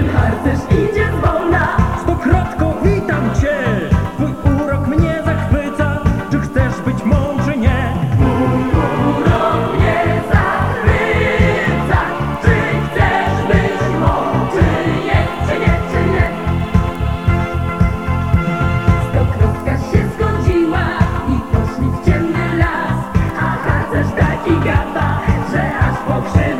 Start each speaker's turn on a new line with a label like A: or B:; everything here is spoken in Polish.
A: ten harcerz idzie wolna.
B: Stokrotko witam cię. Twój urok mnie zachwyca. Czy chcesz być mą, czy nie?
A: Mój urok mnie zachwyca. Czy chcesz być mą, czy nie, czy nie, czy nie? Stokrotka się zgodziła I poszli w ciemny las. A harcerz taki gada, że aż pokrzywa